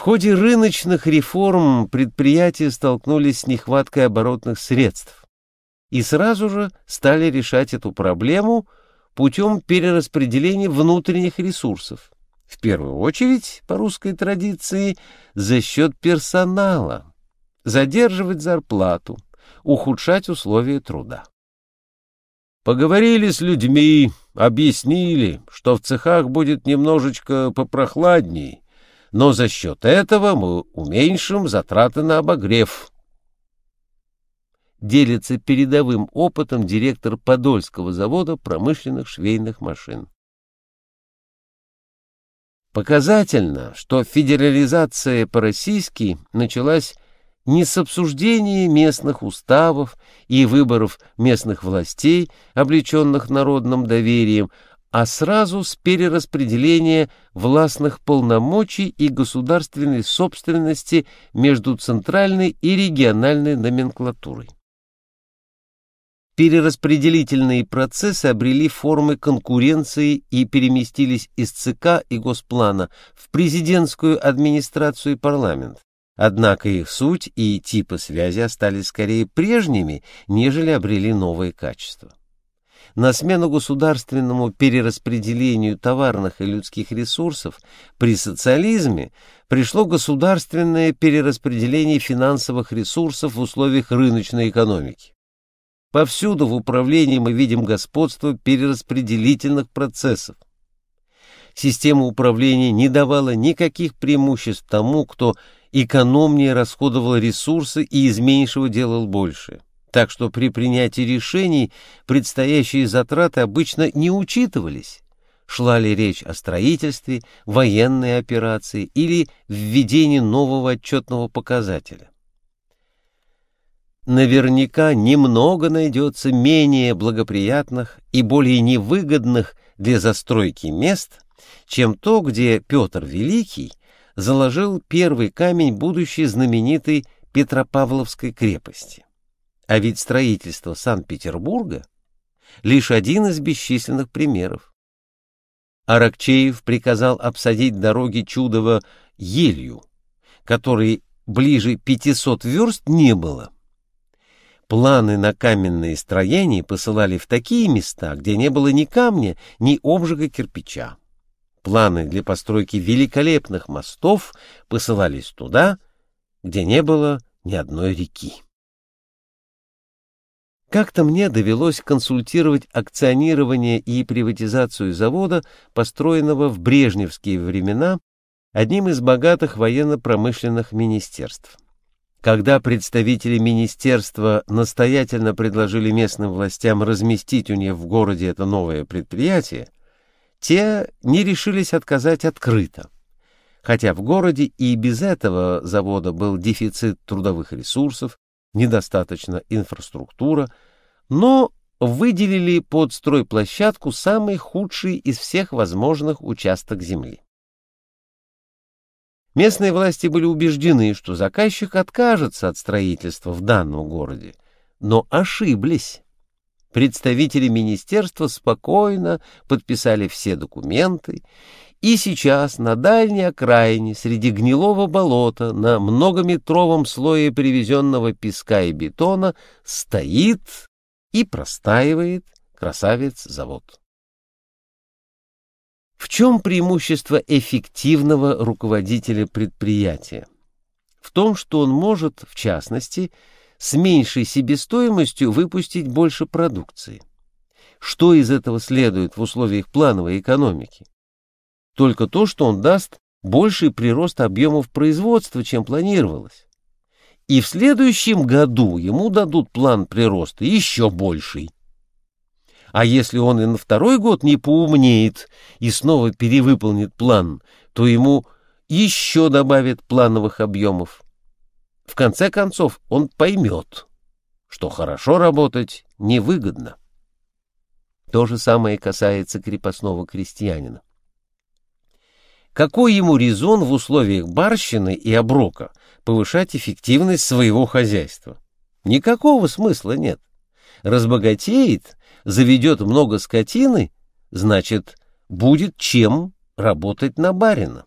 В ходе рыночных реформ предприятия столкнулись с нехваткой оборотных средств и сразу же стали решать эту проблему путем перераспределения внутренних ресурсов. В первую очередь, по русской традиции, за счет персонала, задерживать зарплату, ухудшать условия труда. Поговорили с людьми, объяснили, что в цехах будет немножечко попрохладней, но за счет этого мы уменьшим затраты на обогрев. Делится передовым опытом директор Подольского завода промышленных швейных машин. Показательно, что федерализация по-российски началась не с обсуждения местных уставов и выборов местных властей, облеченных народным доверием, а сразу с перераспределения властных полномочий и государственной собственности между центральной и региональной номенклатурой. Перераспределительные процессы обрели формы конкуренции и переместились из ЦК и Госплана в президентскую администрацию и парламент. Однако их суть и типы связи остались скорее прежними, нежели обрели новые качества. На смену государственному перераспределению товарных и людских ресурсов при социализме пришло государственное перераспределение финансовых ресурсов в условиях рыночной экономики. Повсюду в управлении мы видим господство перераспределительных процессов. Система управления не давала никаких преимуществ тому, кто экономнее расходовал ресурсы и из меньшего делал больше. Так что при принятии решений предстоящие затраты обычно не учитывались. Шла ли речь о строительстве, военной операции или введении нового отчетного показателя. Наверняка немного найдется менее благоприятных и более невыгодных для застройки мест, чем то, где Петр Великий заложил первый камень будущей знаменитой Петропавловской крепости. А ведь строительство Санкт-Петербурга — лишь один из бесчисленных примеров. Аракчеев приказал обсадить дороги Чудова елью, которой ближе 500 верст не было. Планы на каменные строения посылали в такие места, где не было ни камня, ни обжига кирпича. Планы для постройки великолепных мостов посылались туда, где не было ни одной реки. Как-то мне довелось консультировать акционирование и приватизацию завода, построенного в брежневские времена одним из богатых военно-промышленных министерств. Когда представители министерства настоятельно предложили местным властям разместить у них в городе это новое предприятие, те не решились отказать открыто. Хотя в городе и без этого завода был дефицит трудовых ресурсов, недостаточно инфраструктура, но выделили под стройплощадку самый худший из всех возможных участок земли. Местные власти были убеждены, что заказчик откажется от строительства в данном городе, но ошиблись. Представители министерства спокойно подписали все документы, и сейчас на дальней окраине, среди гнилого болота, на многометровом слое привезенного песка и бетона, стоит и простаивает красавец-завод. В чем преимущество эффективного руководителя предприятия? В том, что он может, в частности, с меньшей себестоимостью выпустить больше продукции. Что из этого следует в условиях плановой экономики? Только то, что он даст больший прирост объемов производства, чем планировалось. И в следующем году ему дадут план прироста еще больший. А если он и на второй год не поумнеет и снова перевыполнит план, то ему еще добавят плановых объемов. В конце концов, он поймет, что хорошо работать невыгодно. То же самое касается крепостного крестьянина. Какой ему резон в условиях барщины и оброка повышать эффективность своего хозяйства? Никакого смысла нет. Разбогатеет, заведет много скотины, значит, будет чем работать на барина.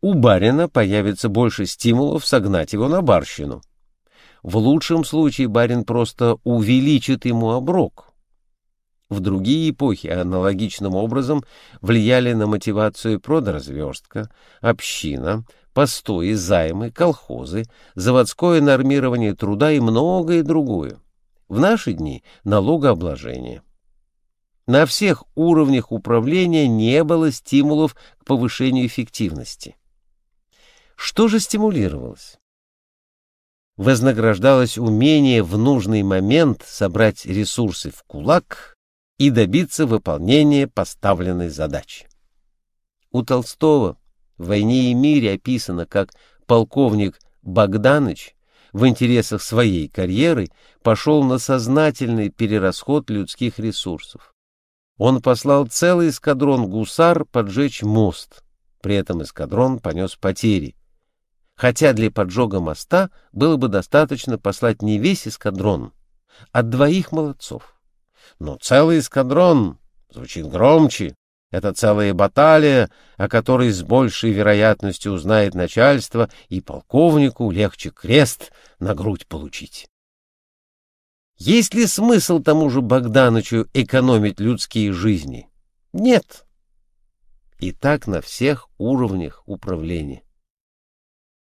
у барина появится больше стимулов согнать его на барщину. В лучшем случае барин просто увеличит ему оброк. В другие эпохи аналогичным образом влияли на мотивацию продразверстка, община, постои, займы, колхозы, заводское нормирование труда и многое другое. В наши дни налогообложение. На всех уровнях управления не было стимулов к повышению эффективности. Что же стимулировалось? Вознаграждалось умение в нужный момент собрать ресурсы в кулак и добиться выполнения поставленной задачи. У Толстого в «Войне и мире» описано, как полковник Богданыч в интересах своей карьеры пошел на сознательный перерасход людских ресурсов. Он послал целый эскадрон гусар поджечь мост. При этом эскадрон понес потери. Хотя для поджога моста было бы достаточно послать не весь эскадрон, а двоих молодцов. Но целый эскадрон звучит громче. Это целая баталия, о которой с большей вероятностью узнает начальство, и полковнику легче крест на грудь получить. Есть ли смысл тому же Богданычу экономить людские жизни? Нет. И так на всех уровнях управления.